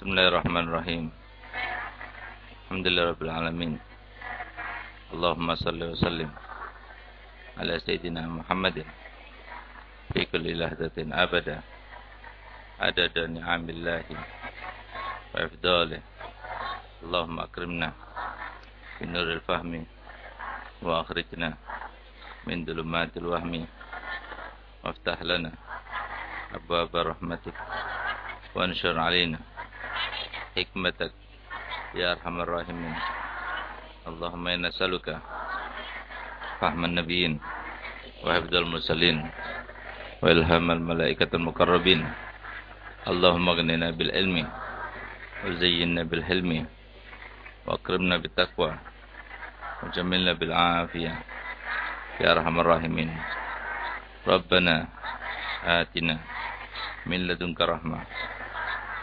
بسم الله الرحمن الرحيم الحمد لله رب العالمين اللهم صل وسلم على سيدنا محمد في كل لحظة أبدا عدد نعم الله وإفضاله اللهم أكرمنا في نور الفهم وأخرجنا من ظلمات الوهم وافتح لنا أبواب رحمتك وانشر علينا حكمتك يا أرحم الراحمين. اللهم إنا نسألك فهم النبيين وحفظ المرسلين وإلهام الملائكة المقربين. اللهم اغننا بالعلم وزيننا بالحلم وأكرمنا بالتقوى وجملنا بالعافية يا أرحم الراحمين. ربنا آتنا من لدنك رحمة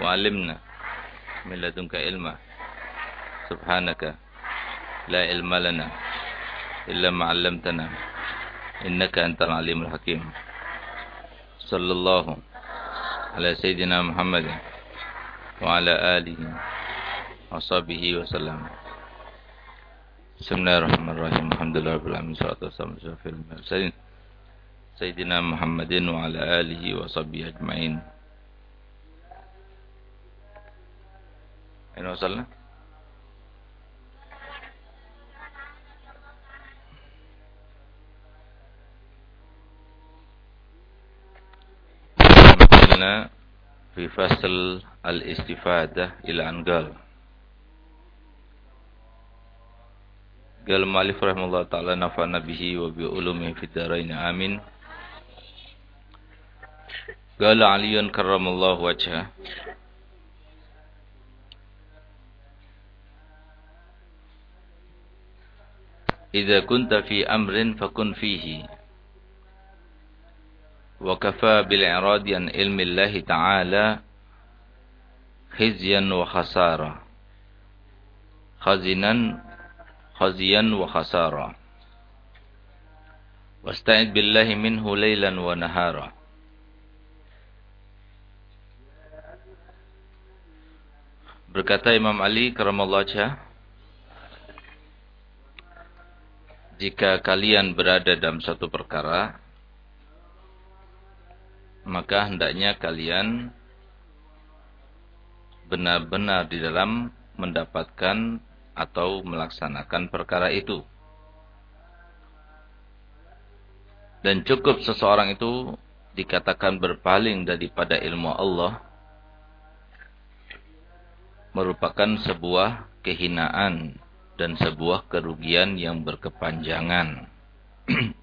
وعلمنا من لدنك علما. سبحانك لا علم لنا إلا ما علمتنا. إنك أنت العليم الحكيم. صلى الله على سيدنا محمد وعلى آله وصحبه وسلم. بسم الله الرحمن الرحيم. الحمد لله رب العالمين. والصلاة والسلام على المرسلين. سيدنا محمد وعلى آله وصحبه أجمعين. Aina wasalna? Alhamdulillah fi fasl al-istifadah ila angal. Qal malif rahimahullah ta'ala nafa'na bihi wa bi ulumihi fid dharain amin. Qala Aliyun karramallahu wajhah إذا كنت في أمر فكن فيه. وكفى بالإعراض عن علم الله تعالى خزيا وخسارة خزنا خزيا وخسارة واستعد بالله منه ليلا ونهارا. Berkata Imam Ali karamallahu wajhah jika kalian berada dalam satu perkara, maka hendaknya kalian benar-benar di dalam mendapatkan atau melaksanakan perkara itu. Dan cukup seseorang itu dikatakan berpaling daripada ilmu Allah merupakan sebuah kehinaan dan sebuah kerugian yang berkepanjangan.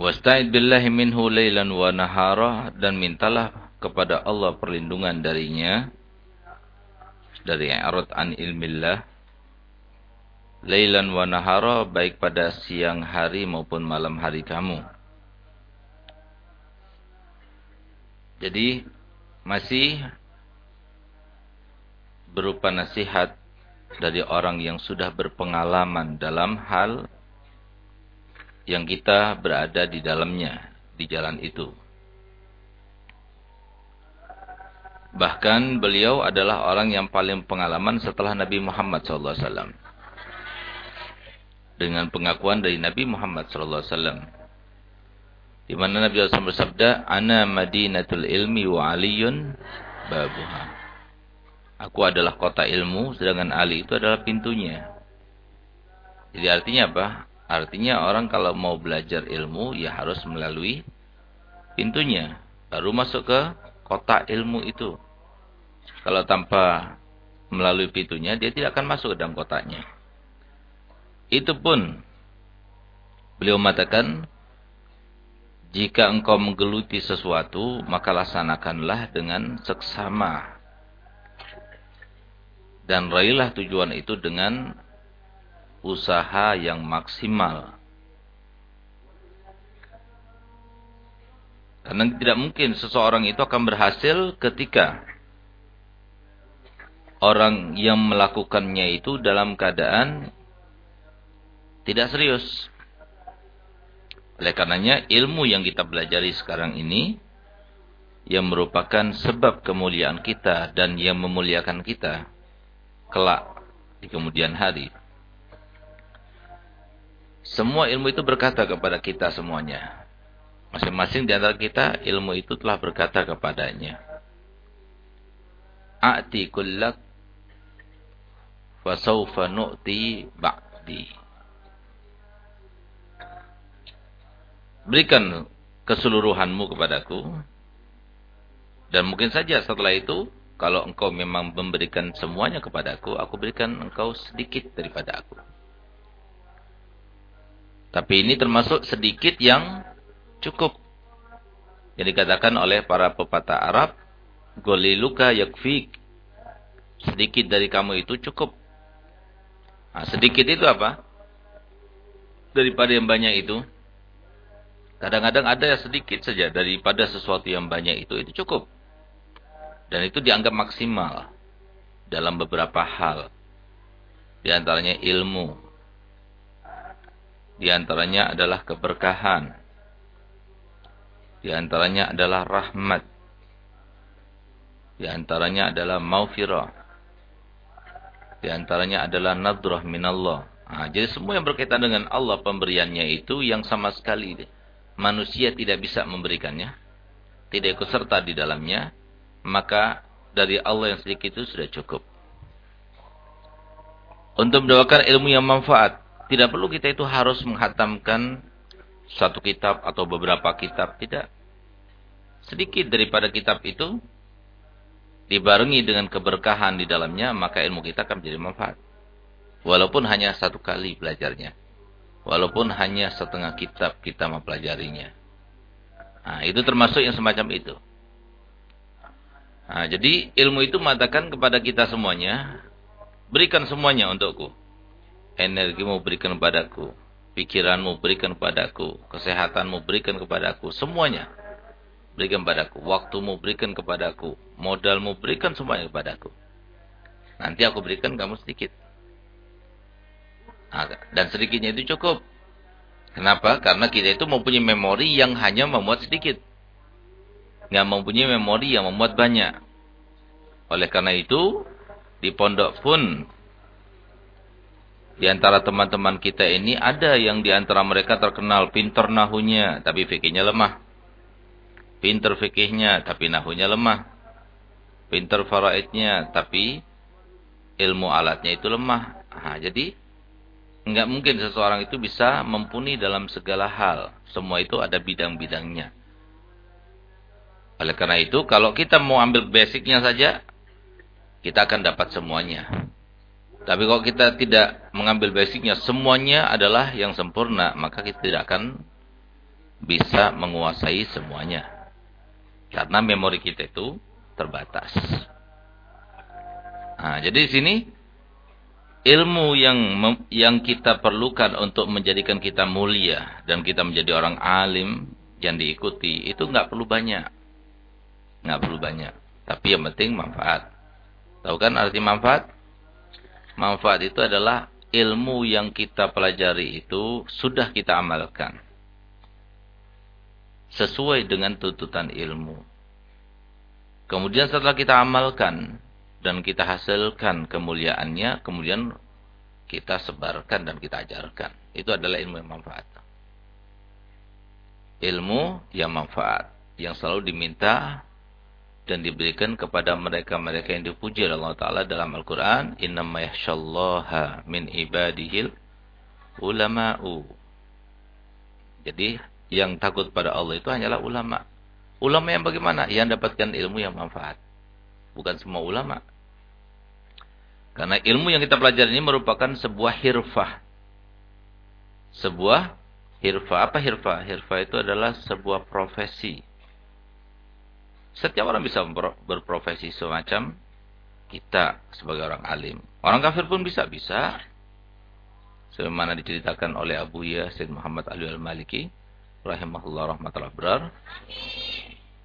Wasta'id billahi minhu laylan wa nahara dan mintalah kepada Allah perlindungan darinya dari i'rad an ilmillah laylan wa nahara baik pada siang hari maupun malam hari kamu. Jadi masih berupa nasihat dari orang yang sudah berpengalaman dalam hal yang kita berada di dalamnya, di jalan itu. Bahkan beliau adalah orang yang paling pengalaman setelah Nabi Muhammad SAW. Dengan pengakuan dari Nabi Muhammad SAW. Di mana Nabi SAW bersabda, Ana madinatul ilmi wa aliyun babuha. Aku adalah kota ilmu, sedangkan Ali itu adalah pintunya. Jadi artinya apa? Artinya orang kalau mau belajar ilmu, ya harus melalui pintunya. Baru masuk ke kota ilmu itu. Kalau tanpa melalui pintunya, dia tidak akan masuk ke dalam kotanya. Itu pun, beliau mengatakan, jika engkau menggeluti sesuatu, maka laksanakanlah dengan seksama dan raihlah tujuan itu dengan usaha yang maksimal. Karena tidak mungkin seseorang itu akan berhasil ketika orang yang melakukannya itu dalam keadaan tidak serius. Oleh karenanya ilmu yang kita pelajari sekarang ini yang merupakan sebab kemuliaan kita dan yang memuliakan kita kelak di kemudian hari. Semua ilmu itu berkata kepada kita semuanya. Masing-masing di antara kita ilmu itu telah berkata kepadanya. A'ti kullak fasawfa nu'ti ba'di. Berikan keseluruhanmu kepadaku. Dan mungkin saja setelah itu, kalau engkau memang memberikan semuanya kepadaku, aku berikan engkau sedikit daripada aku. Tapi ini termasuk sedikit yang cukup. Yang dikatakan oleh para pepatah Arab, Goliluka yakfik. Sedikit dari kamu itu cukup. Nah, sedikit itu apa? Daripada yang banyak itu. Kadang-kadang ada yang sedikit saja daripada sesuatu yang banyak itu. Itu cukup. Dan itu dianggap maksimal. Dalam beberapa hal. Di antaranya ilmu. Di antaranya adalah keberkahan. Di antaranya adalah rahmat. Di antaranya adalah maufirah. Di antaranya adalah nadrah minallah. Nah, jadi semua yang berkaitan dengan Allah pemberiannya itu yang sama sekali manusia tidak bisa memberikannya. Tidak ikut serta di dalamnya. Maka dari Allah yang sedikit itu sudah cukup. Untuk mendapatkan ilmu yang manfaat. Tidak perlu kita itu harus menghatamkan satu kitab atau beberapa kitab. Tidak. Sedikit daripada kitab itu dibarengi dengan keberkahan di dalamnya, maka ilmu kita akan menjadi manfaat. Walaupun hanya satu kali belajarnya. Walaupun hanya setengah kitab kita mempelajarinya. Nah, itu termasuk yang semacam itu. Nah, jadi ilmu itu mengatakan kepada kita semuanya, berikan semuanya untukku. Energimu berikan kepadaku, pikiranmu berikan kepadaku, kesehatanmu berikan kepadaku, semuanya berikan kepadaku, waktumu berikan kepadaku, modalmu berikan semuanya kepadaku. Nanti aku berikan kamu sedikit. Nah, dan sedikitnya itu cukup. Kenapa? Karena kita itu mempunyai memori yang hanya memuat sedikit. Nggak mempunyai memori yang memuat banyak. Oleh karena itu, di pondok pun, di antara teman-teman kita ini, ada yang di antara mereka terkenal pinter nahunya, tapi fikihnya lemah. Pinter fikihnya, tapi nahunya lemah. Pinter faraidnya, tapi ilmu alatnya itu lemah. Nah, jadi Enggak mungkin seseorang itu bisa mumpuni dalam segala hal. Semua itu ada bidang-bidangnya. Oleh karena itu, kalau kita mau ambil basicnya saja, kita akan dapat semuanya. Tapi kalau kita tidak mengambil basicnya, semuanya adalah yang sempurna, maka kita tidak akan bisa menguasai semuanya. Karena memori kita itu terbatas. Nah, jadi di sini ilmu yang yang kita perlukan untuk menjadikan kita mulia dan kita menjadi orang alim yang diikuti itu nggak perlu banyak nggak perlu banyak. Tapi yang penting manfaat. Tahu kan arti manfaat? Manfaat itu adalah ilmu yang kita pelajari itu sudah kita amalkan. Sesuai dengan tuntutan ilmu. Kemudian setelah kita amalkan dan kita hasilkan kemuliaannya, kemudian kita sebarkan dan kita ajarkan. Itu adalah ilmu yang manfaat. Ilmu yang manfaat, yang selalu diminta dan diberikan kepada mereka-mereka yang dipuji oleh Allah Ta'ala dalam Al-Quran. Innama yahshallaha min ibadihil ulama'u. Jadi yang takut pada Allah itu hanyalah ulama. Ulama yang bagaimana? Yang dapatkan ilmu yang manfaat. Bukan semua ulama. Karena ilmu yang kita pelajari ini merupakan sebuah hirfah. Sebuah hirfah. Apa hirfah? Hirfah itu adalah sebuah profesi. Setiap orang bisa berprofesi semacam kita sebagai orang alim. Orang kafir pun bisa, bisa. Sebagaimana diceritakan oleh Abu Ya Muhammad Ali Al-Maliki rahimahullah rahmatullah berar.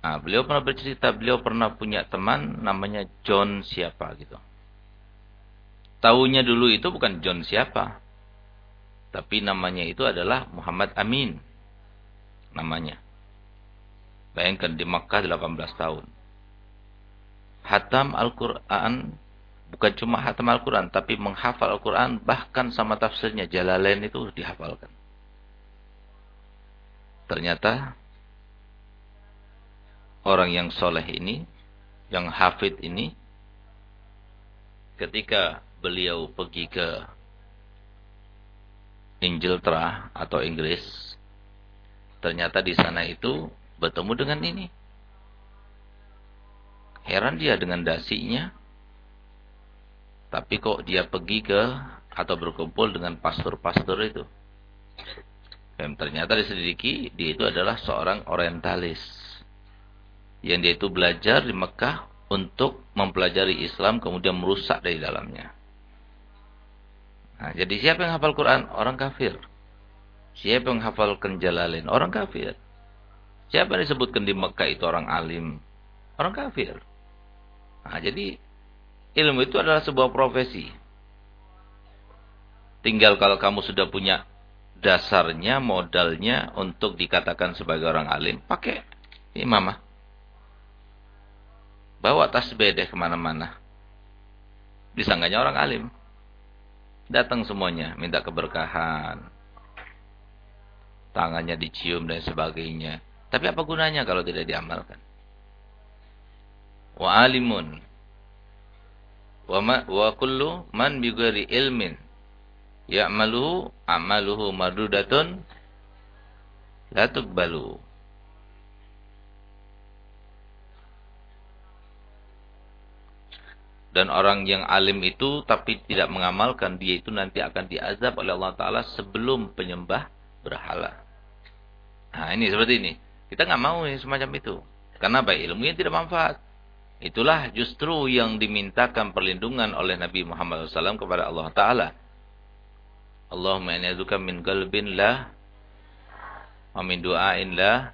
Nah, beliau pernah bercerita, beliau pernah punya teman namanya John siapa gitu. Tahunya dulu itu bukan John siapa. Tapi namanya itu adalah Muhammad Amin. Namanya. Bayangkan di Makkah 18 tahun. Hatam Al-Quran bukan cuma hatam Al-Quran, tapi menghafal Al-Quran bahkan sama tafsirnya Jalalain itu dihafalkan. Ternyata orang yang soleh ini, yang hafid ini, ketika beliau pergi ke Ingilterra atau Inggris, ternyata di sana itu bertemu dengan ini. Heran dia dengan dasinya. Tapi kok dia pergi ke atau berkumpul dengan pastor-pastor itu. Dan ternyata diselidiki dia itu adalah seorang orientalis. Yang dia itu belajar di Mekah untuk mempelajari Islam kemudian merusak dari dalamnya. Nah, jadi siapa yang hafal Quran? Orang kafir. Siapa yang hafal Jalalain? Orang kafir. Siapa yang disebutkan di Mekah itu orang alim? Orang kafir. Nah, jadi ilmu itu adalah sebuah profesi. Tinggal kalau kamu sudah punya dasarnya, modalnya untuk dikatakan sebagai orang alim, pakai imamah. Bawa tasbih deh ke mana-mana. Disangkanya orang alim. Datang semuanya, minta keberkahan. Tangannya dicium dan sebagainya. Tapi apa gunanya kalau tidak diamalkan? Wa alimun. Wa, ma, wa kullu man bigari ilmin. Ya'maluhu amaluhu mardudatun. La tuqbalu. dan orang yang alim itu tapi tidak mengamalkan dia itu nanti akan diazab oleh Allah Taala sebelum penyembah berhala. Nah ini seperti ini. Kita nggak mau ini semacam itu. Karena baik ilmunya tidak manfaat. Itulah justru yang dimintakan perlindungan oleh Nabi Muhammad SAW kepada Allah Taala. Allahumma inni min qalbin la wa min du'ain la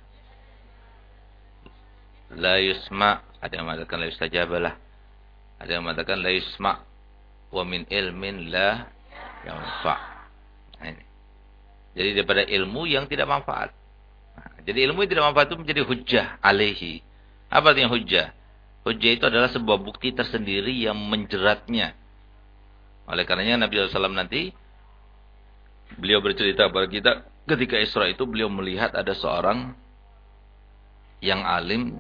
la yusma ada yang mengatakan la yustajabalah ada yang mengatakan la yusma wa min ilmin la yanfa. Nah, ini. Jadi daripada ilmu yang tidak manfaat. Jadi ilmu yang tidak manfaat itu menjadi hujah alaihi. Apa artinya hujah? Hujah itu adalah sebuah bukti tersendiri yang menjeratnya. Oleh karenanya Nabi SAW nanti beliau bercerita kepada kita ketika Isra itu beliau melihat ada seorang yang alim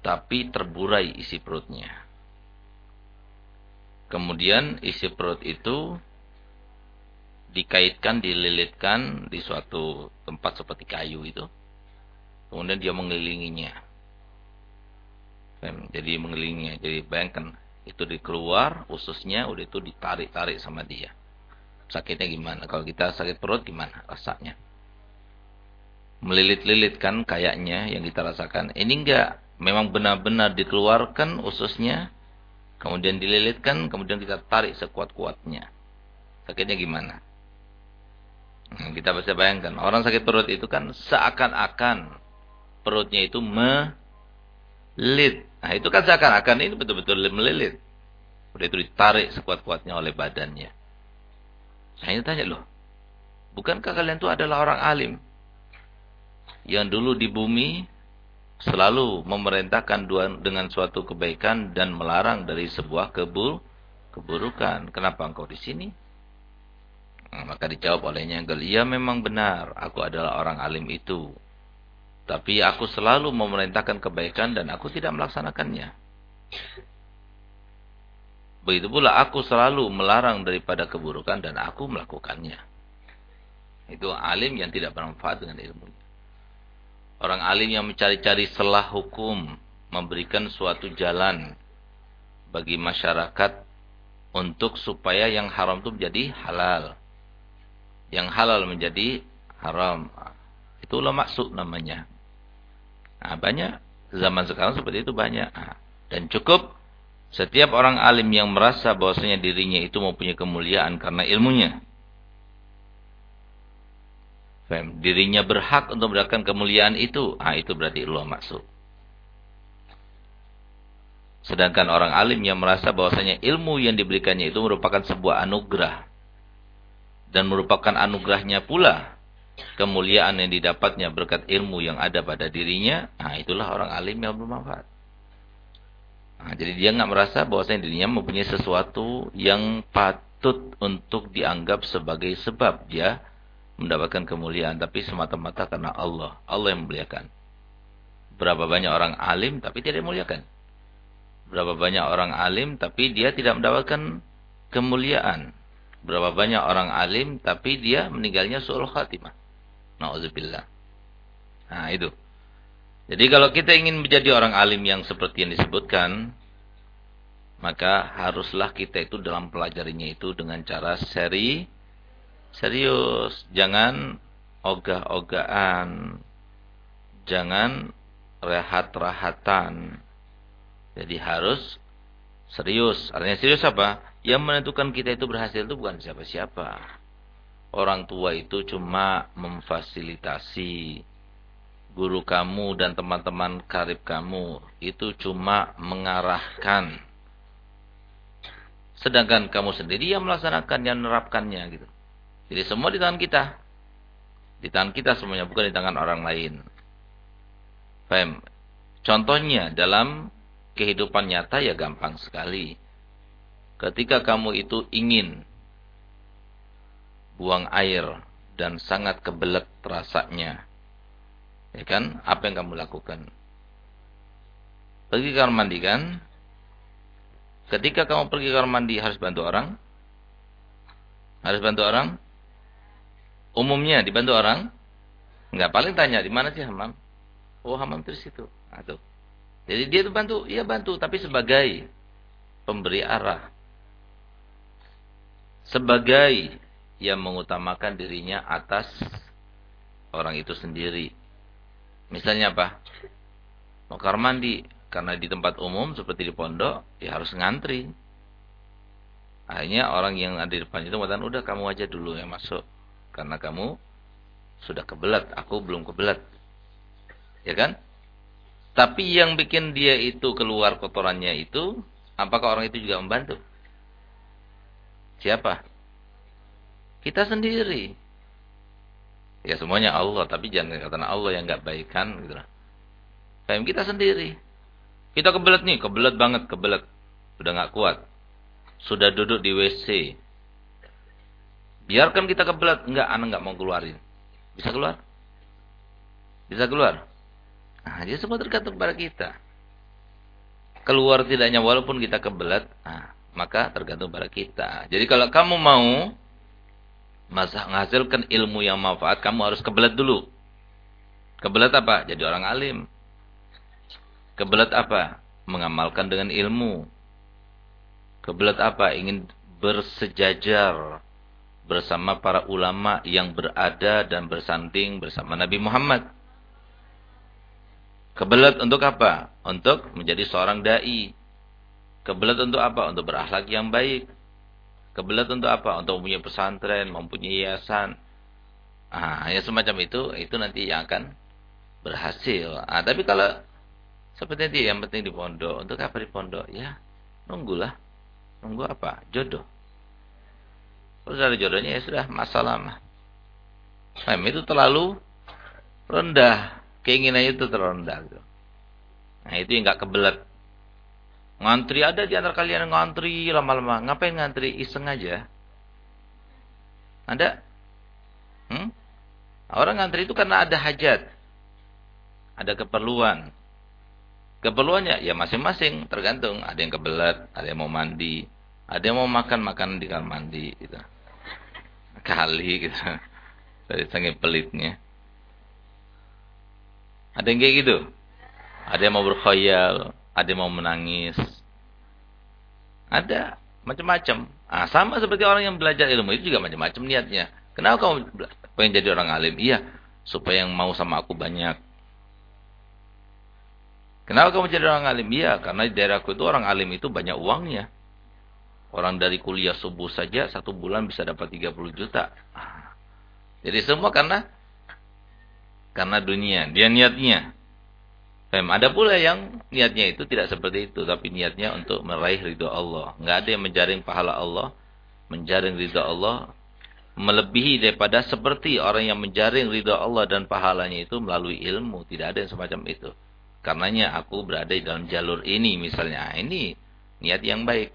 tapi terburai isi perutnya. Kemudian isi perut itu dikaitkan, dililitkan di suatu tempat seperti kayu itu. Kemudian dia mengelilinginya. Jadi mengelilinginya. Jadi bayangkan itu dikeluar ususnya udah itu ditarik-tarik sama dia. Sakitnya gimana? Kalau kita sakit perut gimana rasanya? Melilit-lilit kan kayaknya yang kita rasakan. Ini enggak. Memang benar-benar dikeluarkan ususnya Kemudian dililitkan, kemudian kita tarik sekuat-kuatnya. Sakitnya gimana? Nah, kita bisa bayangkan, orang sakit perut itu kan seakan-akan perutnya itu melilit. Nah, itu kan seakan-akan ini betul-betul melilit. Udah itu ditarik sekuat-kuatnya oleh badannya. Saya ini tanya loh, bukankah kalian itu adalah orang alim? Yang dulu di bumi selalu memerintahkan dengan suatu kebaikan dan melarang dari sebuah kebul keburukan. Kenapa engkau di sini? Nah, maka dijawab olehnya, "Iya memang benar, aku adalah orang alim itu. Tapi aku selalu memerintahkan kebaikan dan aku tidak melaksanakannya." Begitu pula aku selalu melarang daripada keburukan dan aku melakukannya. Itu alim yang tidak bermanfaat dengan ilmunya. Orang alim yang mencari-cari selah hukum, memberikan suatu jalan bagi masyarakat untuk supaya yang haram itu menjadi halal. Yang halal menjadi haram. Itulah maksud namanya. Nah, banyak zaman sekarang seperti itu banyak. Nah, dan cukup setiap orang alim yang merasa bahwasanya dirinya itu mempunyai kemuliaan karena ilmunya dirinya berhak untuk mendapatkan kemuliaan itu, ah itu berarti Allah masuk. Sedangkan orang alim yang merasa bahwasanya ilmu yang diberikannya itu merupakan sebuah anugerah dan merupakan anugerahnya pula kemuliaan yang didapatnya berkat ilmu yang ada pada dirinya, nah itulah orang alim yang bermanfaat. Nah, jadi dia nggak merasa bahwasanya dirinya mempunyai sesuatu yang patut untuk dianggap sebagai sebab dia mendapatkan kemuliaan, tapi semata-mata karena Allah, Allah yang memuliakan. Berapa banyak orang alim tapi tidak dimuliakan. Berapa banyak orang alim tapi dia tidak mendapatkan kemuliaan. Berapa banyak orang alim tapi dia meninggalnya suul khatimah. Nauzubillah. Nah, itu. Jadi kalau kita ingin menjadi orang alim yang seperti yang disebutkan, maka haruslah kita itu dalam pelajarinya itu dengan cara seri serius, jangan ogah-ogahan, jangan rehat-rahatan. Jadi harus serius. Artinya serius apa? Yang menentukan kita itu berhasil itu bukan siapa-siapa. Orang tua itu cuma memfasilitasi. Guru kamu dan teman-teman karib kamu itu cuma mengarahkan. Sedangkan kamu sendiri yang melaksanakan, yang menerapkannya gitu. Jadi semua di tangan kita. Di tangan kita semuanya, bukan di tangan orang lain. Paham? Contohnya dalam kehidupan nyata ya gampang sekali. Ketika kamu itu ingin buang air dan sangat kebelet rasanya. Ya kan? Apa yang kamu lakukan? Pergi ke kamar mandi kan? Ketika kamu pergi ke kamar mandi harus bantu orang? Harus bantu orang? Umumnya dibantu orang? Enggak, paling tanya di mana sih hamam? Oh, hamam terus itu. Nah, Jadi dia itu bantu, iya bantu, tapi sebagai pemberi arah. Sebagai yang mengutamakan dirinya atas orang itu sendiri. Misalnya apa? Mau kamar mandi karena di tempat umum seperti di pondok ya harus ngantri. Akhirnya orang yang ada di depan itu mengatakan udah kamu aja dulu yang masuk karena kamu sudah kebelat, aku belum kebelat. Ya kan? Tapi yang bikin dia itu keluar kotorannya itu apakah orang itu juga membantu? Siapa? Kita sendiri. Ya semuanya Allah, tapi jangan katakan Allah yang nggak baik kan gitu lah. Kita sendiri. Kita kebelet nih, kebelet banget, kebelet. Sudah nggak kuat. Sudah duduk di WC. Biarkan kita kebelet, enggak anak nggak mau keluarin. Bisa keluar? Bisa keluar? Nah, dia semua tergantung pada kita. Keluar tidaknya walaupun kita kebelet, nah, maka tergantung pada kita. Jadi kalau kamu mau menghasilkan ilmu yang manfaat, kamu harus kebelat dulu. Kebelat apa? Jadi orang alim. Kebelat apa? Mengamalkan dengan ilmu. Kebelat apa? Ingin bersejajar bersama para ulama yang berada dan bersanding bersama Nabi Muhammad. Kebelat untuk apa? Untuk menjadi seorang dai. Kebelat untuk apa? Untuk berakhlak yang baik. Kebelat untuk apa? Untuk mempunyai pesantren, mempunyai yayasan. Ah, ya semacam itu, itu nanti yang akan berhasil. Ah, tapi kalau seperti itu yang penting di pondok. Untuk apa di pondok? Ya, nunggulah. Nunggu apa? Jodoh. Kalau ada jodohnya ya sudah masalah mah. Nah, itu terlalu rendah. Keinginannya itu terlalu rendah. Gitu. Nah, itu yang gak kebelat. Ngantri ada di antara kalian ngantri lama-lama. Ngapain ngantri? Iseng aja. Ada? Hmm? Orang ngantri itu karena ada hajat. Ada keperluan. Keperluannya ya masing-masing tergantung. Ada yang kebelat, ada yang mau mandi, ada yang mau makan makanan di kamar mandi gitu. Kali gitu. Dari sangat pelitnya. Ada yang kayak gitu. Ada yang mau berkhayal, ada yang mau menangis. Ada macam-macam. Ah, sama seperti orang yang belajar ilmu itu juga macam-macam niatnya. Kenapa kamu pengen jadi orang alim? Iya, supaya yang mau sama aku banyak. Kenapa kamu jadi orang alim? Iya, karena di daerahku itu orang alim itu banyak uangnya. Orang dari kuliah subuh saja satu bulan bisa dapat 30 juta. Ah. Jadi semua karena karena dunia, dia niatnya. Ada pula yang niatnya itu tidak seperti itu, tapi niatnya untuk meraih ridho Allah. Enggak ada yang menjaring pahala Allah, menjaring ridho Allah melebihi daripada seperti orang yang menjaring ridha Allah dan pahalanya itu melalui ilmu. Tidak ada yang semacam itu. Karenanya aku berada di dalam jalur ini misalnya. Ini niat yang baik.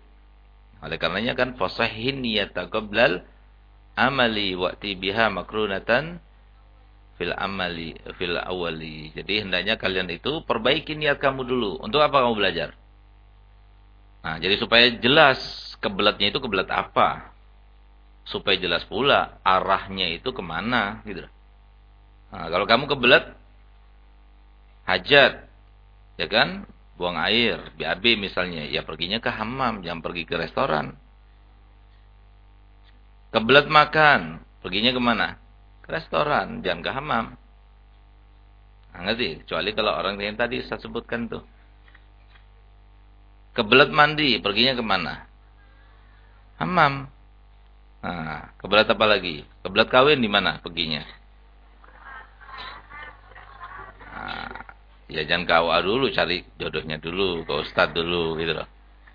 Oleh karenanya kan fasahin niyata qablal amali waqti biha makrunatan fil amali fil awali. Jadi hendaknya kalian itu perbaiki niat kamu dulu. Untuk apa kamu belajar? Nah, jadi supaya jelas kebelatnya itu kebelat apa. Supaya jelas pula arahnya itu ke mana gitu. Nah, kalau kamu kebelat hajat, ya kan? buang air, BAB misalnya, ya perginya ke hamam, jangan pergi ke restoran. Kebelet makan, perginya ke mana? Ke restoran, jangan ke hamam. Nah, ngerti? Kecuali kalau orang yang tadi saya sebutkan tuh. Kebelet mandi, perginya ke mana? Hamam. Nah, kebelet apa lagi? Kebelet kawin di mana perginya? Nah, Ya jangan ke dulu, cari jodohnya dulu, ke ustad dulu gitu loh.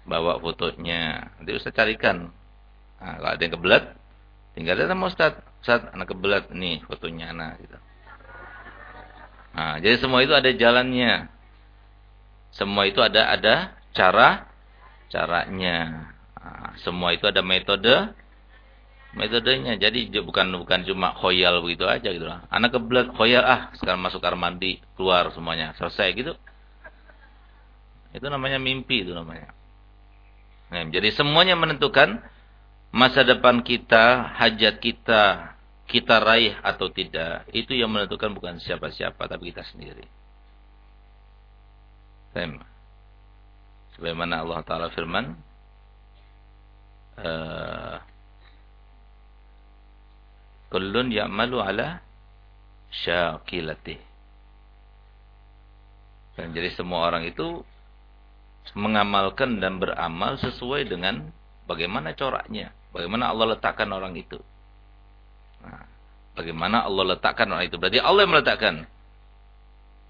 Bawa fotonya. Nanti ustad carikan. Nah, kalau ada yang kebelat, tinggal datang sama ustad. Ustad, anak kebelat nih fotonya anak gitu. Nah, jadi semua itu ada jalannya. Semua itu ada ada cara caranya. Nah, semua itu ada metode metodenya. Jadi bukan bukan cuma khoyal begitu aja gitu lah. Anak kebelat khoyal ah sekarang masuk kamar mandi keluar semuanya selesai gitu. Itu namanya mimpi itu namanya. Nah, jadi semuanya menentukan masa depan kita, hajat kita, kita raih atau tidak. Itu yang menentukan bukan siapa-siapa tapi kita sendiri. Tema. Sebagaimana Allah Taala firman, uh, Kullun ya'malu ala syakilatih. Dan jadi semua orang itu mengamalkan dan beramal sesuai dengan bagaimana coraknya. Bagaimana Allah letakkan orang itu. Nah, bagaimana Allah letakkan orang itu. Berarti Allah yang meletakkan.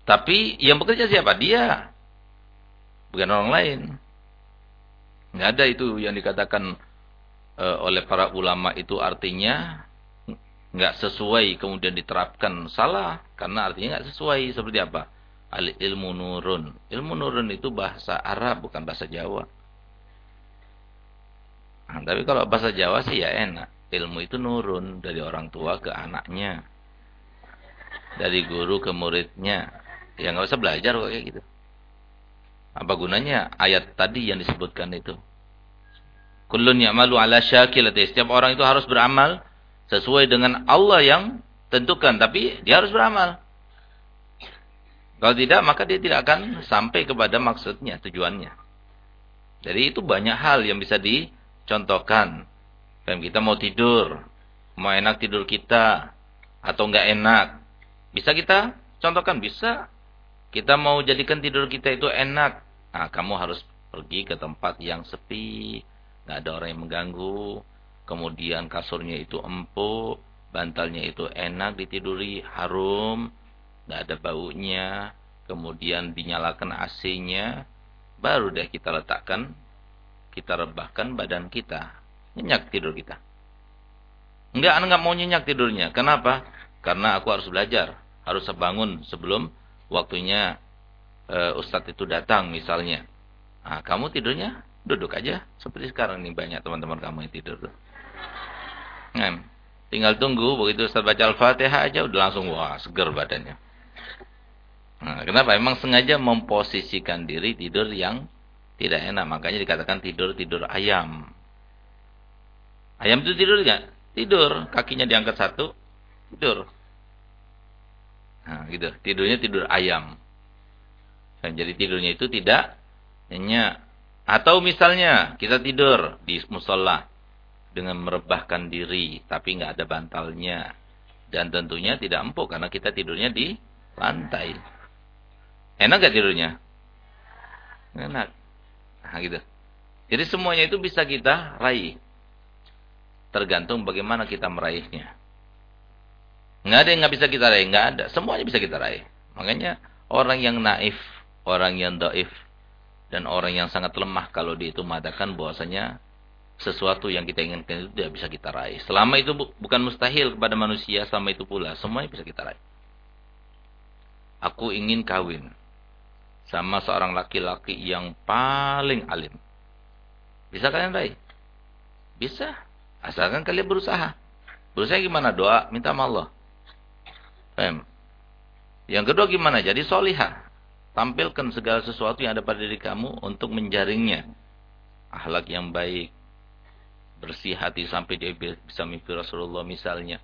Tapi yang bekerja siapa? Dia. Bukan orang lain. Nggak ada itu yang dikatakan uh, oleh para ulama itu artinya nggak sesuai kemudian diterapkan salah karena artinya nggak sesuai seperti apa al ilmu nurun ilmu nurun itu bahasa Arab bukan bahasa Jawa nah, tapi kalau bahasa Jawa sih ya enak. Ilmu itu nurun dari orang tua ke anaknya. Dari guru ke muridnya. Ya nggak usah belajar kok kayak gitu. Apa gunanya ayat tadi yang disebutkan itu? Kullun ya'malu ala syakilati. Setiap orang itu harus beramal sesuai dengan Allah yang tentukan, tapi dia harus beramal. Kalau tidak, maka dia tidak akan sampai kepada maksudnya, tujuannya. Jadi itu banyak hal yang bisa dicontohkan. Dan kita mau tidur, mau enak tidur kita, atau enggak enak. Bisa kita contohkan? Bisa. Kita mau jadikan tidur kita itu enak. Nah, kamu harus pergi ke tempat yang sepi, nggak ada orang yang mengganggu kemudian kasurnya itu empuk, bantalnya itu enak ditiduri, harum, tidak ada baunya, kemudian dinyalakan AC-nya, baru deh kita letakkan, kita rebahkan badan kita, nyenyak tidur kita. Enggak, enggak mau nyenyak tidurnya. Kenapa? Karena aku harus belajar, harus bangun sebelum waktunya e, ustadz itu datang misalnya. Nah, kamu tidurnya duduk aja seperti sekarang nih banyak teman-teman kamu yang tidur tuh. Nah, tinggal tunggu begitu Ustaz baca Al-Fatihah aja udah langsung wah seger badannya. Nah, kenapa? Emang sengaja memposisikan diri tidur yang tidak enak. Makanya dikatakan tidur-tidur ayam. Ayam itu tidur enggak? Tidur. Kakinya diangkat satu, tidur. Nah, gitu. Tidurnya tidur ayam. Dan jadi tidurnya itu tidak nyenyak. Atau misalnya kita tidur di musola dengan merebahkan diri tapi nggak ada bantalnya dan tentunya tidak empuk karena kita tidurnya di lantai enak gak tidurnya enak nah, gitu. Jadi semuanya itu bisa kita raih. Tergantung bagaimana kita meraihnya. Nggak ada yang nggak bisa kita raih nggak ada. Semuanya bisa kita raih. Makanya orang yang naif orang yang daif dan orang yang sangat lemah kalau dia itu mengatakan bahwasanya sesuatu yang kita inginkan itu tidak bisa kita raih. Selama itu bu bukan mustahil kepada manusia, selama itu pula semuanya bisa kita raih. Aku ingin kawin sama seorang laki-laki yang paling alim. Bisa kalian raih? Bisa. Asalkan kalian berusaha. Berusaha gimana? Doa, minta sama Allah. Paham? Yang kedua gimana? Jadi solihah. Tampilkan segala sesuatu yang ada pada diri kamu untuk menjaringnya. Ahlak yang baik, bersih hati sampai dia bisa mimpi Rasulullah misalnya.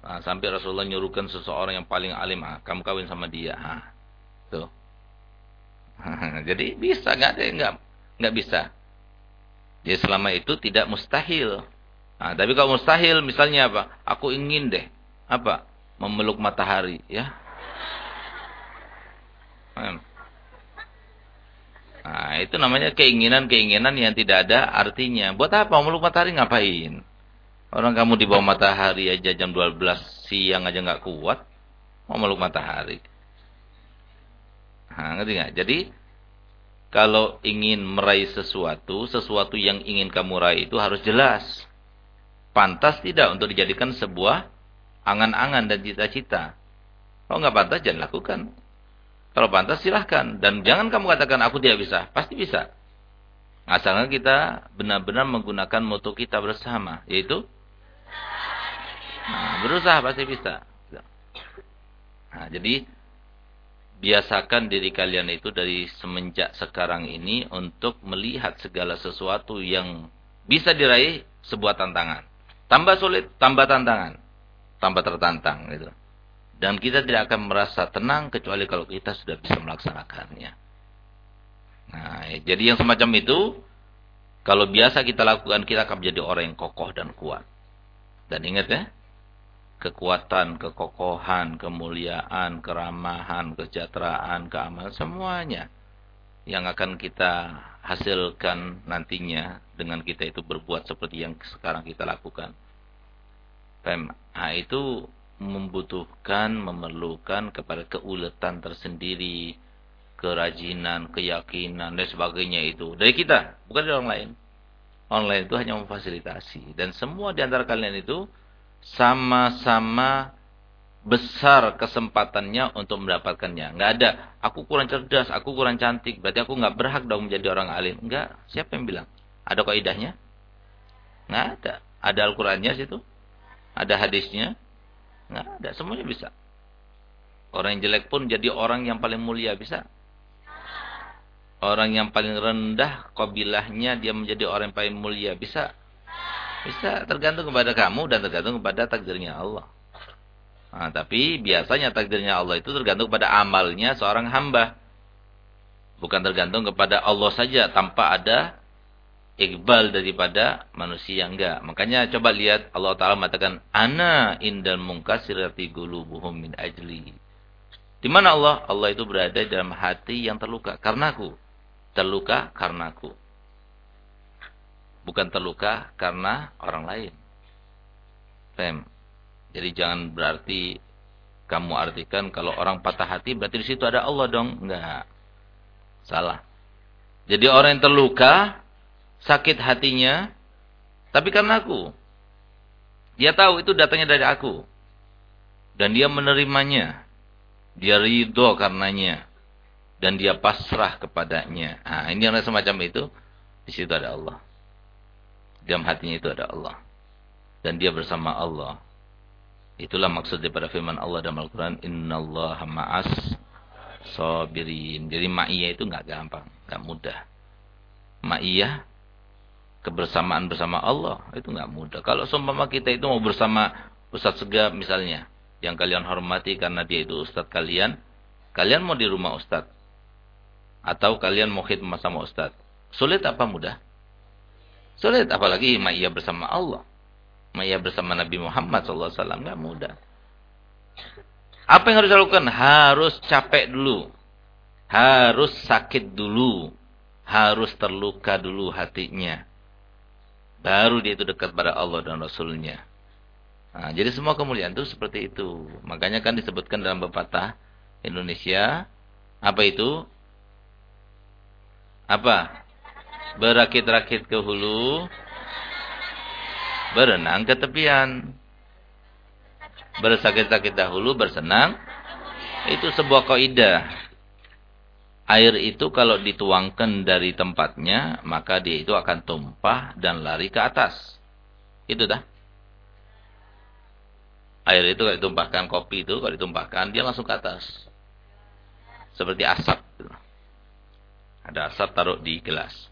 Nah, sampai Rasulullah nyuruhkan seseorang yang paling alim, ah, kamu kawin sama dia. Ah, tuh. Jadi bisa, nggak ada nggak nggak bisa. Jadi selama itu tidak mustahil. Nah, tapi kalau mustahil, misalnya apa? Aku ingin deh, apa? Memeluk matahari, ya. Nah, itu namanya keinginan-keinginan yang tidak ada artinya. Buat apa meluk matahari ngapain? Orang kamu di bawah matahari aja jam 12 siang aja nggak kuat. Mau meluk matahari. Ngerti nggak? Jadi, kalau ingin meraih sesuatu, sesuatu yang ingin kamu raih itu harus jelas. Pantas tidak untuk dijadikan sebuah angan-angan dan cita-cita. Kalau nggak pantas, jangan lakukan. Kalau pantas silahkan. Dan jangan kamu katakan aku tidak bisa. Pasti bisa. Asalkan kita benar-benar menggunakan moto kita bersama. Yaitu nah, berusaha pasti bisa. Nah, jadi biasakan diri kalian itu dari semenjak sekarang ini untuk melihat segala sesuatu yang bisa diraih sebuah tantangan. Tambah sulit, tambah tantangan. Tambah tertantang gitu. Dan kita tidak akan merasa tenang kecuali kalau kita sudah bisa melaksanakannya. Nah, jadi yang semacam itu, kalau biasa kita lakukan, kita akan menjadi orang yang kokoh dan kuat. Dan ingat ya, kekuatan, kekokohan, kemuliaan, keramahan, kesejahteraan, keamanan, semuanya yang akan kita hasilkan nantinya dengan kita itu berbuat seperti yang sekarang kita lakukan. Nah, itu membutuhkan, memerlukan kepada keuletan tersendiri, kerajinan, keyakinan, dan sebagainya itu. Dari kita, bukan dari orang lain. Orang lain itu hanya memfasilitasi. Dan semua di antara kalian itu sama-sama besar kesempatannya untuk mendapatkannya. Enggak ada, aku kurang cerdas, aku kurang cantik, berarti aku enggak berhak dong menjadi orang alim. Enggak, siapa yang bilang? Ada kaidahnya? Enggak ada. Ada Al-Qur'annya situ? Ada hadisnya? Nggak ada, semuanya bisa. Orang yang jelek pun jadi orang yang paling mulia, bisa. Orang yang paling rendah, kabilahnya dia menjadi orang yang paling mulia, bisa. Bisa, tergantung kepada kamu dan tergantung kepada takdirnya Allah. Nah, tapi biasanya takdirnya Allah itu tergantung kepada amalnya seorang hamba. Bukan tergantung kepada Allah saja tanpa ada iqbal daripada manusia enggak. Makanya coba lihat Allah Ta'ala mengatakan, Ana indal mungkasirati gulubuhum min ajli. Di mana Allah? Allah itu berada dalam hati yang terluka. Karena aku. Terluka karena aku. Bukan terluka karena orang lain. Fem. Jadi jangan berarti kamu artikan kalau orang patah hati berarti di situ ada Allah dong. Enggak. Salah. Jadi orang yang terluka sakit hatinya, tapi karena aku. Dia tahu itu datangnya dari aku. Dan dia menerimanya. Dia ridho karenanya. Dan dia pasrah kepadanya. Nah, ini yang semacam itu. Di situ ada Allah. Dalam hatinya itu ada Allah. Dan dia bersama Allah. Itulah maksud daripada firman Allah dalam Al-Quran. Inna Allah ma'as sabirin. Jadi ma'iyah itu nggak gampang. nggak mudah. Ma'iyah kebersamaan bersama Allah itu nggak mudah. Kalau seumpama kita itu mau bersama Ustaz Segap misalnya, yang kalian hormati karena dia itu Ustaz kalian, kalian mau di rumah Ustaz atau kalian mau khidmah sama Ustaz, sulit apa mudah? Sulit apalagi ma'iyah bersama Allah. Ma'iyah bersama Nabi Muhammad SAW nggak mudah. Apa yang harus dilakukan? Harus capek dulu. Harus sakit dulu. Harus terluka dulu hatinya. Baru dia itu dekat pada Allah dan Rasulnya. Nah, jadi semua kemuliaan itu seperti itu. Makanya kan disebutkan dalam pepatah Indonesia. Apa itu? Apa? Berakit-rakit ke hulu, berenang ke tepian. Bersakit-sakit dahulu, bersenang. Itu sebuah kaidah. Air itu kalau dituangkan dari tempatnya, maka dia itu akan tumpah dan lari ke atas. Itu dah. Air itu kalau ditumpahkan kopi itu, kalau ditumpahkan dia langsung ke atas. Seperti asap. Ada asap taruh di gelas.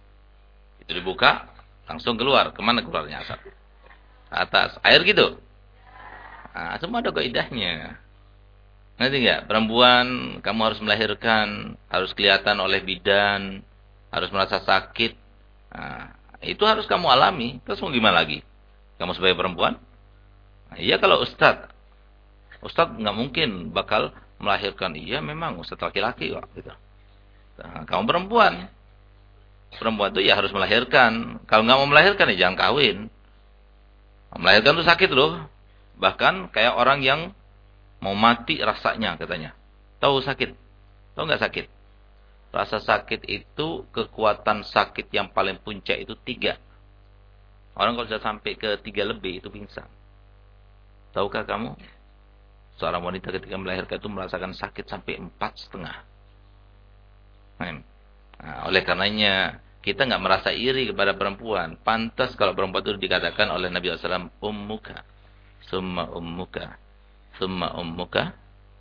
Dibuka, langsung keluar. Ke mana keluarnya asap? Atas. Air gitu. Nah, semua ada kaidahnya. Nanti enggak? Perempuan kamu harus melahirkan, harus kelihatan oleh bidan, harus merasa sakit. Nah, itu harus kamu alami. Terus mau gimana lagi? Kamu sebagai perempuan? Nah, iya kalau ustad. Ustad nggak mungkin bakal melahirkan. Iya memang ustad laki-laki kok. Gitu. Nah, kamu perempuan. Perempuan itu ya harus melahirkan. Kalau nggak mau melahirkan ya jangan kawin. Melahirkan itu sakit loh. Bahkan kayak orang yang Mau mati rasanya katanya. Tahu sakit? Tahu nggak sakit? Rasa sakit itu kekuatan sakit yang paling puncak itu tiga. Orang kalau sudah sampai ke tiga lebih itu pingsan. Tahukah kamu? Seorang wanita ketika melahirkan itu merasakan sakit sampai empat setengah. Nah, oleh karenanya kita nggak merasa iri kepada perempuan. Pantas kalau perempuan itu dikatakan oleh Nabi SAW ummuka, summa ummuka, Summa ummuka,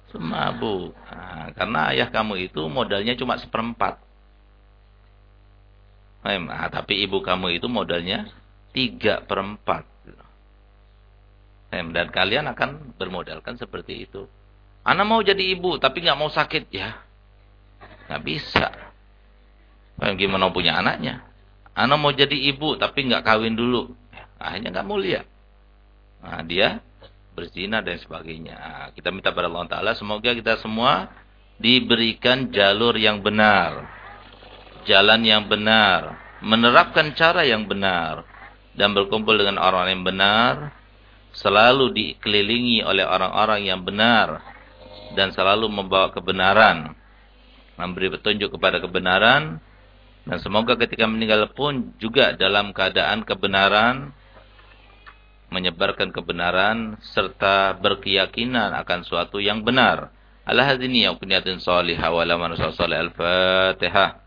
summa abu. Nah, karena ayah kamu itu modalnya cuma seperempat. Nah, tapi ibu kamu itu modalnya tiga perempat. Dan kalian akan bermodalkan seperti itu. Anak mau jadi ibu tapi nggak mau sakit ya, nggak bisa. Gimana punya anaknya? Anak mau jadi ibu tapi nggak kawin dulu, akhirnya nggak mulia. Nah, dia berzina dan sebagainya. Kita minta pada Allah Ta'ala semoga kita semua diberikan jalur yang benar. Jalan yang benar. Menerapkan cara yang benar. Dan berkumpul dengan orang yang benar. Selalu dikelilingi oleh orang-orang yang benar. Dan selalu membawa kebenaran. Memberi petunjuk kepada kebenaran. Dan semoga ketika meninggal pun juga dalam keadaan kebenaran menyebarkan kebenaran serta berkeyakinan akan suatu yang benar. Ala hadini yang kunyatin salihah wa laman al-fatihah.